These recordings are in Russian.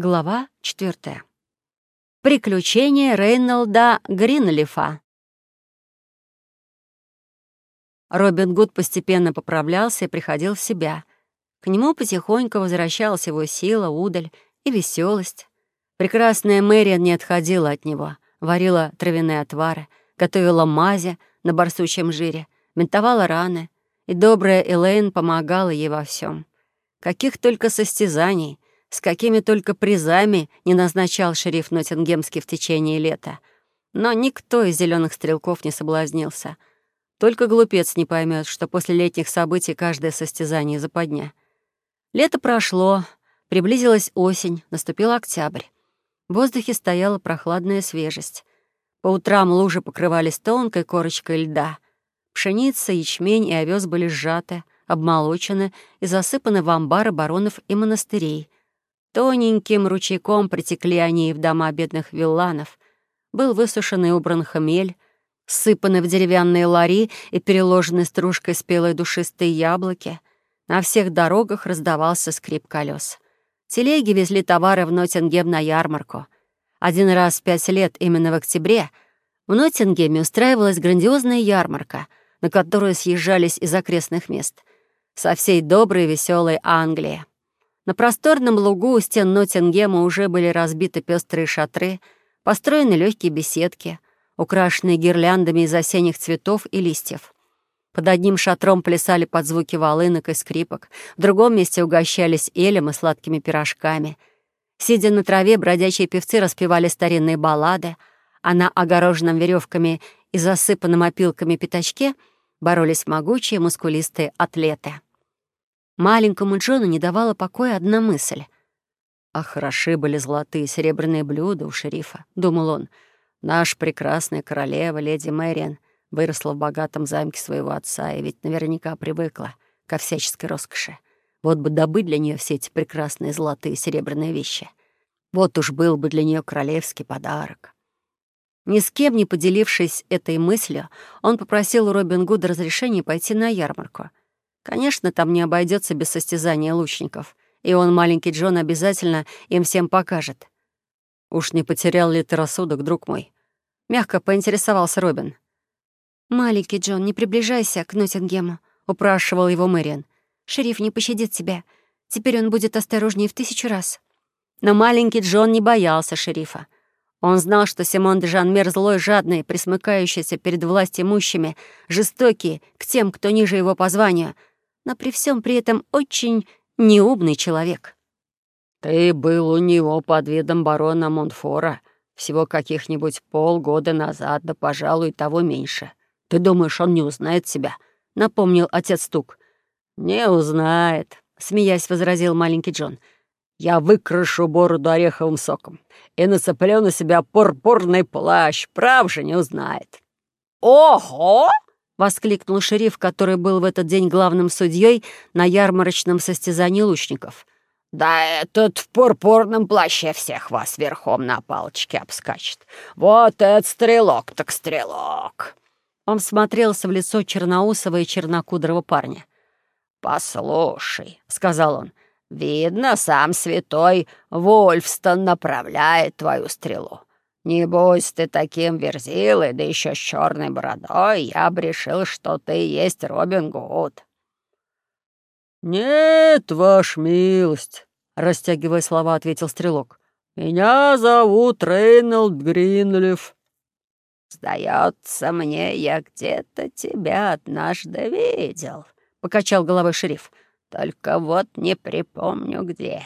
Глава четвертая. Приключения Рейнолда Гринлифа. Робин Гуд постепенно поправлялся и приходил в себя. К нему потихоньку возвращалась его сила, удаль и веселость. Прекрасная Мэриан не отходила от него, варила травяные отвары, готовила мази на барсучьем жире, ментовала раны, и добрая Элейн помогала ей во всем. Каких только состязаний — с какими только призами не назначал шериф Ноттингемский в течение лета. Но никто из зеленых стрелков не соблазнился. Только глупец не поймет, что после летних событий каждое состязание западня. Лето прошло, приблизилась осень, наступил октябрь. В воздухе стояла прохладная свежесть. По утрам лужи покрывались тонкой корочкой льда. Пшеница, ячмень и овес были сжаты, обмолочены и засыпаны в амбары баронов и монастырей — Тоненьким ручейком притекли они в дома бедных вилланов. Был высушен и убран хмель, сыпаны в деревянные лари и переложены стружкой спелые душистые яблоки. На всех дорогах раздавался скрип колес. Телеги везли товары в Ноттингем на ярмарку. Один раз в пять лет, именно в октябре, в Ноттингеме устраивалась грандиозная ярмарка, на которую съезжались из окрестных мест со всей доброй и веселой Англии. На просторном лугу у стен Ноттингема уже были разбиты пестрые шатры, построены легкие беседки, украшенные гирляндами из осенних цветов и листьев. Под одним шатром плясали под звуки волынок и скрипок, в другом месте угощались элем и сладкими пирожками. Сидя на траве, бродячие певцы распевали старинные баллады, а на огороженном веревками и засыпанном опилками пятачке боролись могучие мускулистые атлеты. Маленькому Джону не давала покоя одна мысль. «А хороши были золотые серебряные блюда у шерифа», — думал он. «Наша прекрасная королева, леди Мэриан, выросла в богатом замке своего отца и ведь наверняка привыкла ко всяческой роскоши. Вот бы добыть для нее все эти прекрасные золотые серебряные вещи. Вот уж был бы для нее королевский подарок». Ни с кем не поделившись этой мыслью, он попросил у Робин Гуда разрешения пойти на ярмарку — Конечно, там не обойдется без состязания лучников, и он, маленький Джон, обязательно им всем покажет. «Уж не потерял ли ты рассудок, друг мой?» Мягко поинтересовался Робин. «Маленький Джон, не приближайся к Ноттингему», — упрашивал его Мэриан. «Шериф не пощадит тебя. Теперь он будет осторожнее в тысячу раз». Но маленький Джон не боялся шерифа. Он знал, что Симон де Жанмер злой, жадный, присмыкающийся перед властимущими, жестокий к тем, кто ниже его по званию — но при всем при этом очень неумный человек. «Ты был у него под видом барона Монфора всего каких-нибудь полгода назад, да, пожалуй, того меньше. Ты думаешь, он не узнает себя?» — напомнил отец Тук. «Не узнает», — смеясь возразил маленький Джон. «Я выкрашу бороду ореховым соком и нацеплю на себя пурпурный плащ. Прав же не узнает». «Ого!» — воскликнул шериф, который был в этот день главным судьей на ярмарочном состязании лучников. «Да этот в пурпурном плаще всех вас верхом на палочке обскачет. Вот этот стрелок так стрелок!» Он всмотрелся в лицо черноусого и чернокудрого парня. «Послушай», — сказал он, — «видно, сам святой Вольфстон направляет твою стрелу. Не будь ты таким верзилой, да еще с черной бородой, я бы решил, что ты есть Робин Гуд». «Нет, ваш милость», — растягивая слова, ответил стрелок. «Меня зовут Рейнольд Гринлиф». «Сдается мне, я где-то тебя однажды видел», — покачал головой шериф. «Только вот не припомню, где».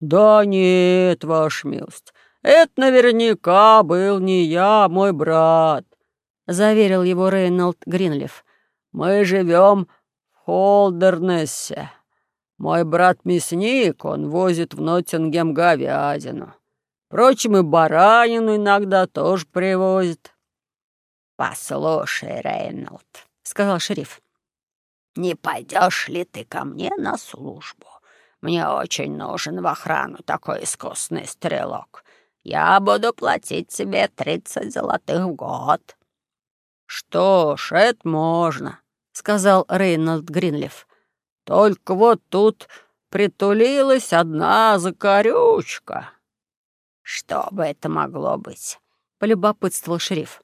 «Да нет, ваш милость, это наверняка был не я, а мой брат», — заверил его Рейнольд Гринлиф. «Мы живем в Холдернессе. Мой брат мясник, он возит в Ноттингем говядину. Впрочем, и баранину иногда тоже привозит». «Послушай, Рейнольд», — сказал шериф, — «не пойдешь ли ты ко мне на службу? Мне очень нужен в охрану такой искусный стрелок. Я буду платить тебе тридцать золотых в год». «Что ж, это можно», — сказал Рейнольд Гринлиф. «Только вот тут притулилась одна закорючка». «Что бы это могло быть?» — полюбопытствовал шериф.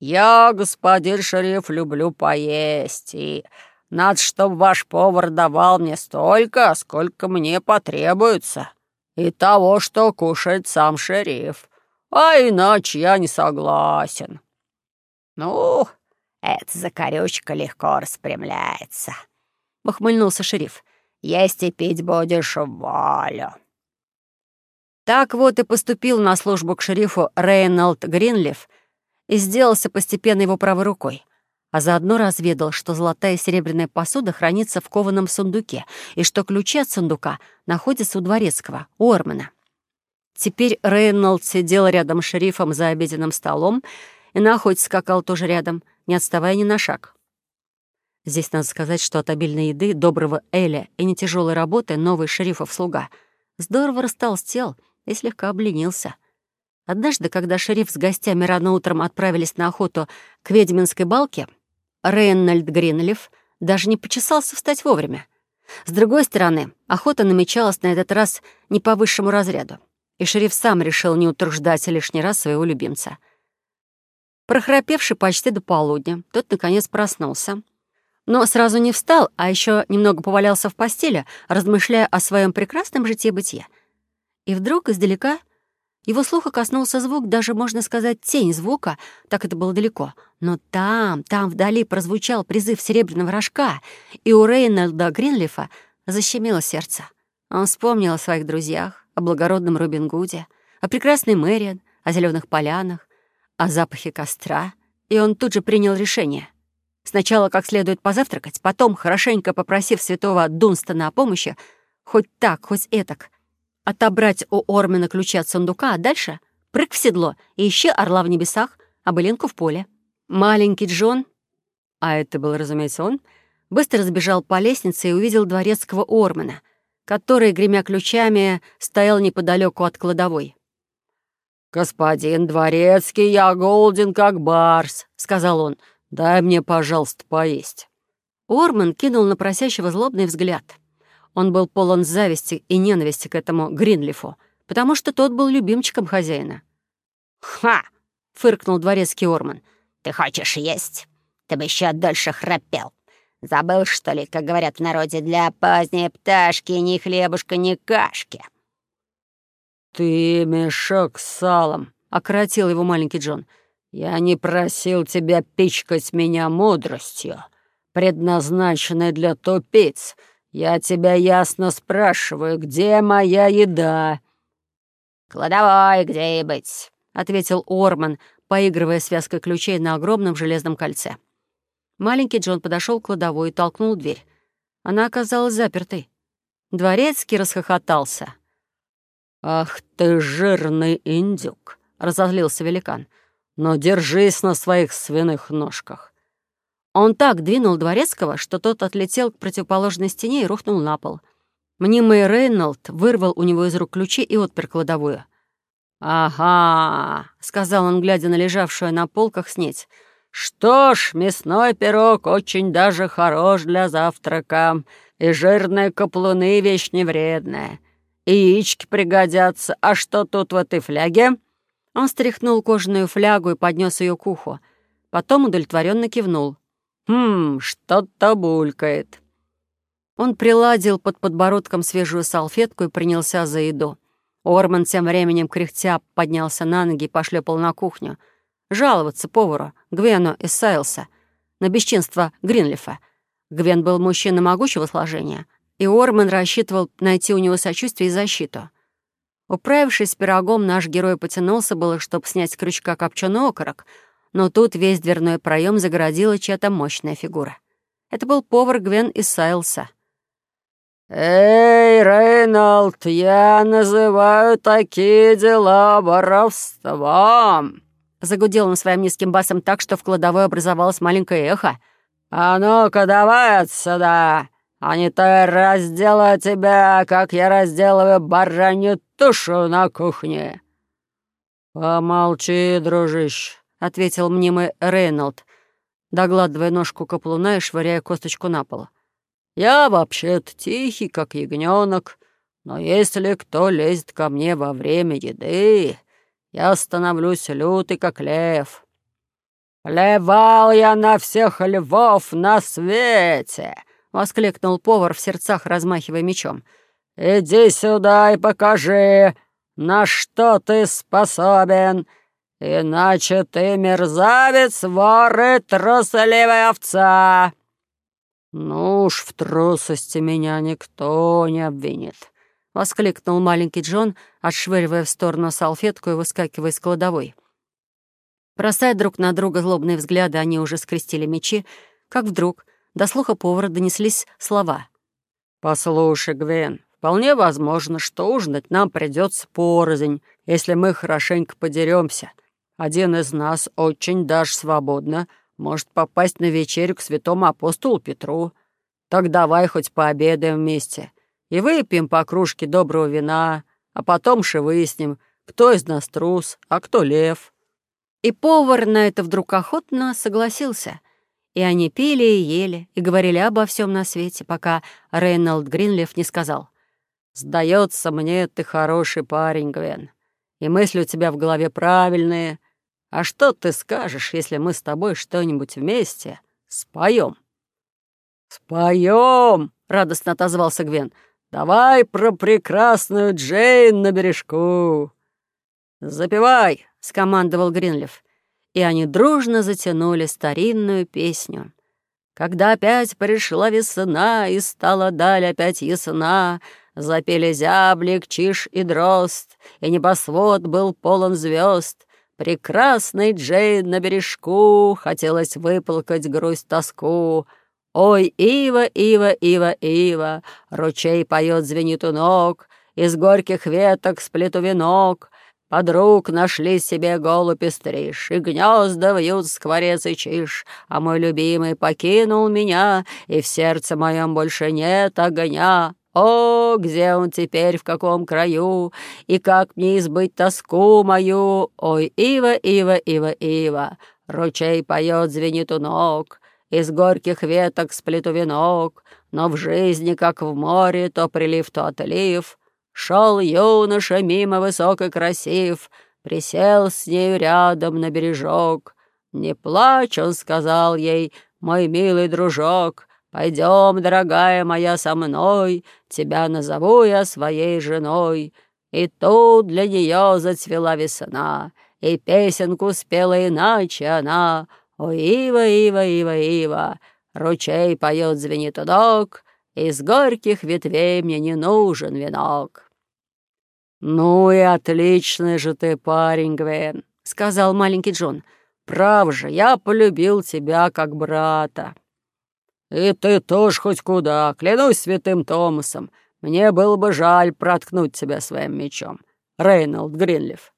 «Я, господин шериф, люблю поесть, и надо, чтобы ваш повар давал мне столько, сколько мне потребуется, и того, что кушает сам шериф, а иначе я не согласен». «Ну, эта закорючка легко распрямляется», — ухмыльнулся шериф. «Есть и пить будешь в волю». Так вот и поступил на службу к шерифу Рейнольд Гринлиф и сделался постепенно его правой рукой, а заодно разведал, что золотая и серебряная посуда хранится в кованом сундуке и что ключи от сундука находятся у дворецкого, у Ормана. Теперь Рейнольд сидел рядом с шерифом за обеденным столом и на охоте скакал тоже рядом, не отставая ни на шаг. Здесь надо сказать, что от обильной еды, доброго Эля и нетяжелой работы новый шерифов слуга здорово растолстел — и слегка обленился. Однажды, когда шериф с гостями рано утром отправились на охоту к ведьминской балке, Рейнольд Гринлиф даже не почесался встать вовремя. С другой стороны, охота намечалась на этот раз не по высшему разряду, и шериф сам решил не утруждать лишний раз своего любимца. Прохрапевший почти до полудня, тот, наконец, проснулся. Но сразу не встал, а еще немного повалялся в постели, размышляя о своем прекрасном житье-бытие — и вдруг издалека его слуха коснулся звук, даже, можно сказать, тень звука, так это было далеко. Но там, там вдали прозвучал призыв серебряного рожка, и у Рейнольда Гринлифа защемило сердце. Он вспомнил о своих друзьях, о благородном Робин Гуде, о прекрасной Мэриан, о зеленых полянах, о запахе костра, и он тут же принял решение. Сначала как следует позавтракать, потом, хорошенько попросив святого Дунстона о помощи, хоть так, хоть этак, отобрать у Ормена ключи от сундука, а дальше прыг в седло и ищи орла в небесах, а былинку в поле. Маленький Джон, а это был, разумеется, он, быстро сбежал по лестнице и увидел дворецкого Ормена, который, гремя ключами, стоял неподалеку от кладовой. «Господин дворецкий, я голоден, как барс», — сказал он. «Дай мне, пожалуйста, поесть». Орман кинул на просящего злобный взгляд — он был полон зависти и ненависти к этому Гринлифу, потому что тот был любимчиком хозяина. «Ха!» — фыркнул дворецкий Орман. «Ты хочешь есть? Ты бы еще дольше храпел. Забыл, что ли, как говорят в народе, для поздней пташки ни хлебушка, ни кашки?» «Ты мешок с салом», — окоротил его маленький Джон. «Я не просил тебя пичкать меня мудростью, предназначенной для тупиц». «Я тебя ясно спрашиваю, где моя еда?» «Кладовой, где и быть», — ответил Орман, поигрывая связкой ключей на огромном железном кольце. Маленький Джон подошел к кладовой и толкнул дверь. Она оказалась запертой. Дворецкий расхохотался. «Ах ты жирный индюк!» — разозлился великан. «Но держись на своих свиных ножках. Он так двинул дворецкого, что тот отлетел к противоположной стене и рухнул на пол. Мнимый Рейнольд вырвал у него из рук ключи и отпер кладовую. «Ага», — сказал он, глядя на лежавшую на полках снеть. «Что ж, мясной пирог очень даже хорош для завтрака, и жирные каплуны — вещь невредная. И яички пригодятся. А что тут в этой фляге?» Он стряхнул кожаную флягу и поднес ее к уху. Потом удовлетворенно кивнул. «Хм, что-то булькает». Он приладил под подбородком свежую салфетку и принялся за еду. Орман тем временем кряхтя поднялся на ноги и пошлепал на кухню. Жаловаться повару, Гвену из Сайлса, на бесчинство Гринлифа. Гвен был мужчина могучего сложения, и Орман рассчитывал найти у него сочувствие и защиту. Управившись пирогом, наш герой потянулся было, чтобы снять с крючка копченый окорок — но тут весь дверной проем загородила чья-то мощная фигура. Это был повар Гвен из Сайлса. «Эй, Рейнольд, я называю такие дела воровством!» Загудел он своим низким басом так, что в кладовой образовалось маленькое эхо. «А ну-ка давай отсюда! А не то я разделаю тебя, как я разделываю баранью тушу на кухне!» «Помолчи, дружище!» Ответил мнимый Рейнольд, догладывая ножку каплуна и швыряя косточку на пол. Я вообще-то тихий, как ягненок, но если кто лезет ко мне во время еды, я становлюсь лютый, как лев. Плевал я на всех львов на свете!» — воскликнул повар в сердцах, размахивая мечом. «Иди сюда и покажи, на что ты способен, иначе ты мерзавец, вор и трусливая овца!» «Ну уж в трусости меня никто не обвинит», — воскликнул маленький Джон, отшвыривая в сторону салфетку и выскакивая из кладовой. Бросая друг на друга злобные взгляды, они уже скрестили мечи, как вдруг до слуха повара донеслись слова. «Послушай, Гвен, вполне возможно, что ужинать нам придется порознь, если мы хорошенько подеремся. Один из нас очень даже свободно может попасть на вечерю к святому апостолу Петру. Так давай хоть пообедаем вместе и выпьем по кружке доброго вина, а потом же выясним, кто из нас трус, а кто лев». И повар на это вдруг охотно согласился. И они пили и ели, и говорили обо всем на свете, пока Рейнольд Гринлиф не сказал. «Сдается мне, ты хороший парень, Гвен, и мысли у тебя в голове правильные. А что ты скажешь, если мы с тобой что-нибудь вместе споем?» «Споем!» — радостно отозвался Гвен. «Давай про прекрасную Джейн на бережку!» «Запивай!» — скомандовал Гринлиф. И они дружно затянули старинную песню. Когда опять пришла весна, и стала даль опять ясна, Запели зяблик, чиш и дрозд, и небосвод был полон звезд. Прекрасный Джейн на бережку, хотелось выплакать грусть-тоску. Ой, ива, ива, ива, ива, ручей поет, звенит у ног, Из горьких веток сплету венок, Подруг нашли себе голубь и стриж, И гнезда вьют скворец и чиж, А мой любимый покинул меня, И в сердце моем больше нет огня. О, где он теперь, в каком краю, И как мне избыть тоску мою? Ой, ива, ива, ива, ива, Ручей поет, звенит у ног, Из горьких веток сплету венок, Но в жизни, как в море, То прилив, то отлив — Шел юноша мимо высокой красив, Присел с нею рядом на бережок. «Не плачь», — он сказал ей, — «мой милый дружок, Пойдем, дорогая моя, со мной, Тебя назову я своей женой». И тут для нее зацвела весна, И песенку спела иначе она. О, ива, ива, ива, ива, Ручей поет, звенит удок, Из горьких ветвей мне не нужен венок. «Ну и отличный же ты парень, Гвен», — сказал маленький Джон. «Прав же, я полюбил тебя как брата». «И ты тоже хоть куда, клянусь святым Томасом. Мне было бы жаль проткнуть тебя своим мечом, Рейнольд Гринлиф».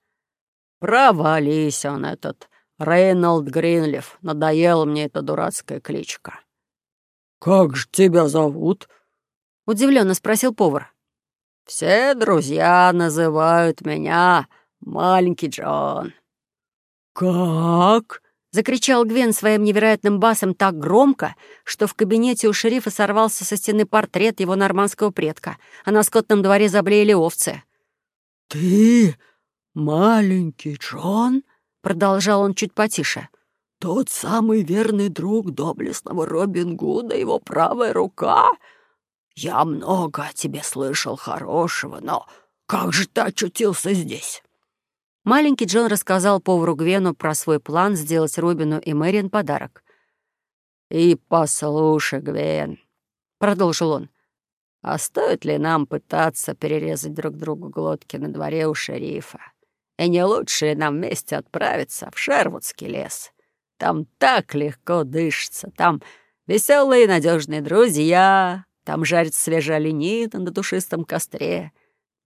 «Провались он этот, Рейнольд Гринлиф. Надоела мне эта дурацкая кличка». «Как же тебя зовут?» — удивленно спросил повар. Все друзья называют меня маленький Джон». «Как?» — закричал Гвен своим невероятным басом так громко, что в кабинете у шерифа сорвался со стены портрет его нормандского предка, а на скотном дворе заблеяли овцы. «Ты маленький Джон?» — продолжал он чуть потише. «Тот самый верный друг доблестного Робин Гуда, его правая рука?» «Я много о тебе слышал хорошего, но как же ты очутился здесь?» Маленький Джон рассказал повару Гвену про свой план сделать Робину и Мэриан подарок. «И послушай, Гвен», — продолжил он, — «а стоит ли нам пытаться перерезать друг другу глотки на дворе у шерифа? И не лучше ли нам вместе отправиться в Шервудский лес? Там так легко дышится, там веселые и надежные друзья, там жарится свежая оленина на душистом костре.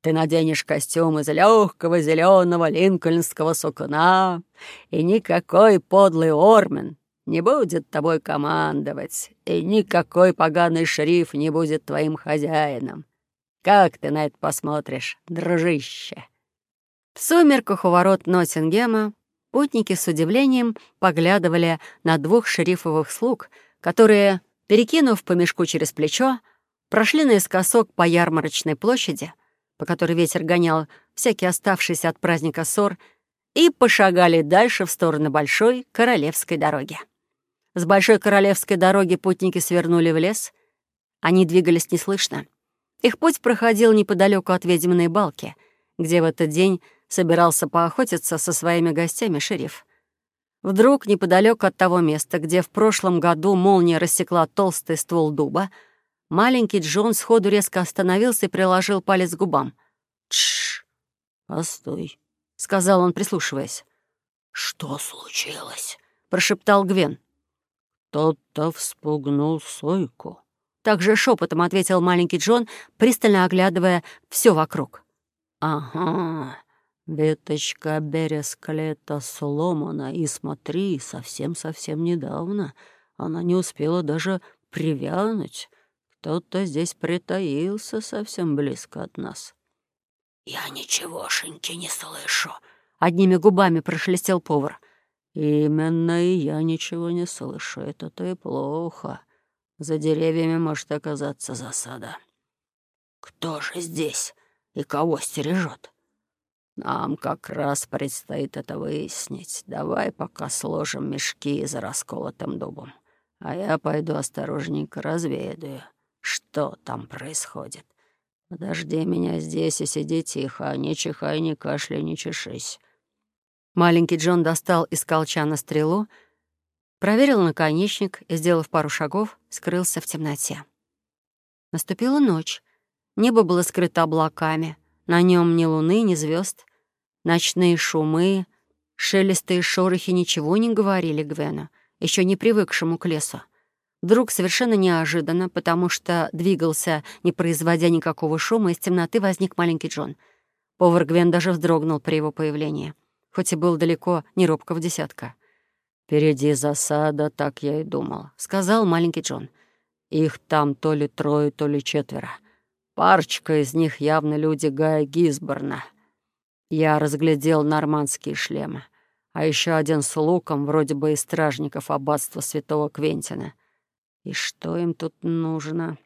Ты наденешь костюм из легкого зеленого линкольнского сукна, и никакой подлый Ормен не будет тобой командовать, и никакой поганый шериф не будет твоим хозяином. Как ты на это посмотришь, дружище?» В сумерках у ворот Ноттингема путники с удивлением поглядывали на двух шерифовых слуг, которые Перекинув по мешку через плечо, прошли наискосок по ярмарочной площади, по которой ветер гонял всякий оставшийся от праздника ссор, и пошагали дальше в сторону Большой Королевской дороги. С Большой Королевской дороги путники свернули в лес. Они двигались неслышно. Их путь проходил неподалеку от ведьминой балки, где в этот день собирался поохотиться со своими гостями шериф. Вдруг, неподалеку от того места, где в прошлом году молния рассекла толстый ствол дуба, маленький Джон сходу резко остановился и приложил палец к губам. «Тш, постой», — сказал он, прислушиваясь. «Что случилось?» — прошептал Гвен. «Кто-то вспугнул сойку». Также шепотом ответил маленький Джон, пристально оглядывая все вокруг. «Ага, Веточка бересклета сломана, и смотри, совсем-совсем недавно она не успела даже привянуть. Кто-то здесь притаился совсем близко от нас. «Я ничегошеньки не слышу», — одними губами прошелестел повар. «Именно и я ничего не слышу. Это-то и плохо. За деревьями может оказаться засада». «Кто же здесь и кого стережет?» Нам как раз предстоит это выяснить. Давай пока сложим мешки за расколотым дубом. А я пойду осторожненько разведаю, что там происходит. Подожди меня здесь и сиди тихо, не чихай, не кашляй, не чешись». Маленький Джон достал из колчана стрелу, проверил наконечник и, сделав пару шагов, скрылся в темноте. Наступила ночь. Небо было скрыто облаками. На нем ни луны, ни звезд. Ночные шумы, шелесты и шорохи ничего не говорили Гвену, еще не привыкшему к лесу. Вдруг совершенно неожиданно, потому что двигался, не производя никакого шума, из темноты возник маленький Джон. Повар Гвен даже вздрогнул при его появлении, хоть и был далеко не робкого десятка. «Впереди засада, так я и думал», — сказал маленький Джон. «Их там то ли трое, то ли четверо. Парочка из них явно люди Гая Гизборна. Я разглядел нормандские шлемы, а еще один с луком, вроде бы из стражников аббатства святого Квентина. И что им тут нужно?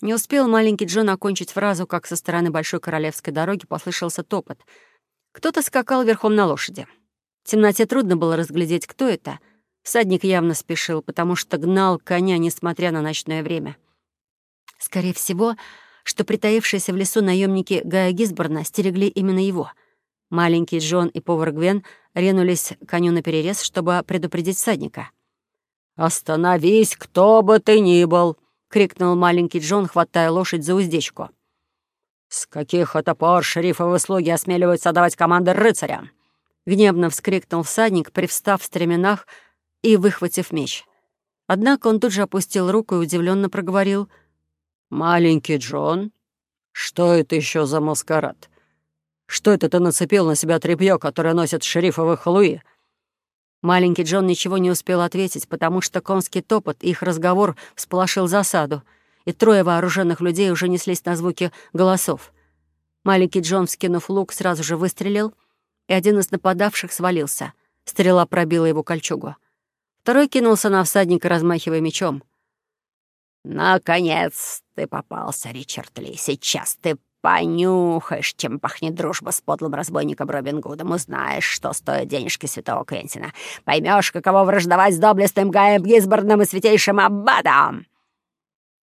Не успел маленький Джон окончить фразу, как со стороны Большой Королевской дороги послышался топот. Кто-то скакал верхом на лошади. В темноте трудно было разглядеть, кто это. Всадник явно спешил, потому что гнал коня, несмотря на ночное время. Скорее всего, что притаившиеся в лесу наемники Гая Гисборна стерегли именно его — Маленький Джон и повар Гвен ринулись коню на перерез, чтобы предупредить всадника. «Остановись, кто бы ты ни был!» — крикнул маленький Джон, хватая лошадь за уздечку. «С каких это пор шерифовы слуги осмеливаются давать команды рыцарям?» Гневно вскрикнул всадник, привстав в стременах и выхватив меч. Однако он тут же опустил руку и удивленно проговорил. «Маленький Джон, что это еще за маскарад? Что это ты нацепил на себя тряпьё, которое носят шерифовы халуи?» Маленький Джон ничего не успел ответить, потому что конский топот и их разговор всполошил засаду, и трое вооруженных людей уже неслись на звуки голосов. Маленький Джон, вскинув лук, сразу же выстрелил, и один из нападавших свалился. Стрела пробила его кольчугу. Второй кинулся на всадника, размахивая мечом. «Наконец ты попался, Ричард Ли. Сейчас ты Понюхаешь, чем пахнет дружба с подлым разбойником Робин Гудом, узнаешь, что стоят денежки святого Квентина. Поймешь, каково враждовать с доблестным Гаем Гизборном и святейшим Аббатом!»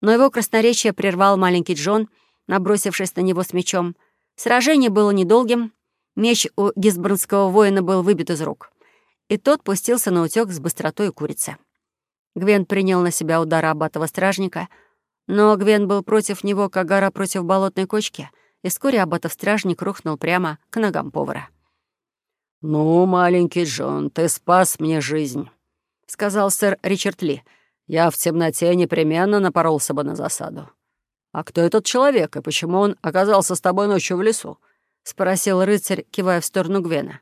Но его красноречие прервал маленький Джон, набросившись на него с мечом. Сражение было недолгим. Меч у гизборнского воина был выбит из рук. И тот пустился на утёк с быстротой курицы. Гвен принял на себя удар аббатова стражника — но Гвен был против него, как гора против болотной кочки, и вскоре аббатов-стражник рухнул прямо к ногам повара. «Ну, маленький Джон, ты спас мне жизнь», — сказал сэр Ричард Ли. «Я в темноте непременно напоролся бы на засаду». «А кто этот человек, и почему он оказался с тобой ночью в лесу?» — спросил рыцарь, кивая в сторону Гвена.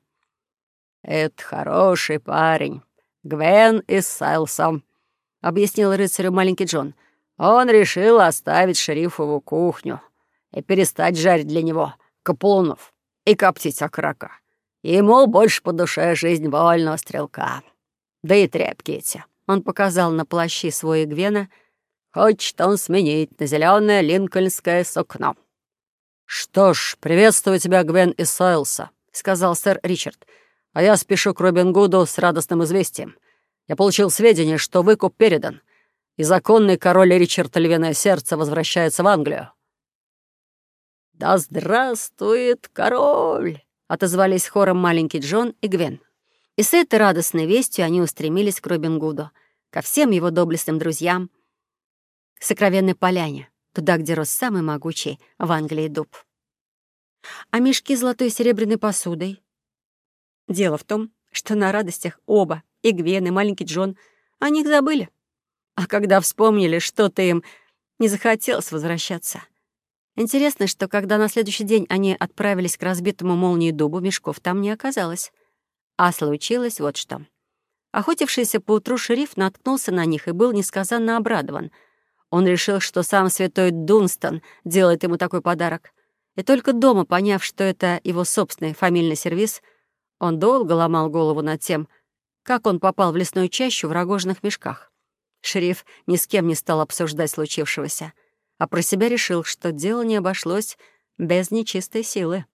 «Это хороший парень, Гвен из Сайлса», — объяснил рыцарю маленький Джон — он решил оставить шерифову кухню и перестать жарить для него каплунов и коптить окрока. Ему больше по душе жизнь вольного стрелка. Да и тряпки эти. Он показал на плащи свой Гвена, Хочет он сменить на зеленое линкольнское сукно». «Что ж, приветствую тебя, Гвен и Сайлса», — сказал сэр Ричард. «А я спешу к Робин Гуду с радостным известием. Я получил сведения, что выкуп передан, и законный король Ричард Львиное Сердце возвращается в Англию». «Да здравствует король!» — отозвались хором маленький Джон и Гвен. И с этой радостной вестью они устремились к Робин Гуду, ко всем его доблестным друзьям, к сокровенной поляне, туда, где рос самый могучий в Англии дуб. А мешки золотой и серебряной посудой? Дело в том, что на радостях оба, и Гвен, и маленький Джон, о них забыли. А когда вспомнили, что-то им не захотелось возвращаться. Интересно, что когда на следующий день они отправились к разбитому молнии дубу, мешков там не оказалось. А случилось вот что. Охотившийся поутру шериф наткнулся на них и был несказанно обрадован. Он решил, что сам святой Дунстон делает ему такой подарок. И только дома, поняв, что это его собственный фамильный сервиз, он долго ломал голову над тем, как он попал в лесную чащу в рогожных мешках. Шериф ни с кем не стал обсуждать случившегося, а про себя решил, что дело не обошлось без нечистой силы.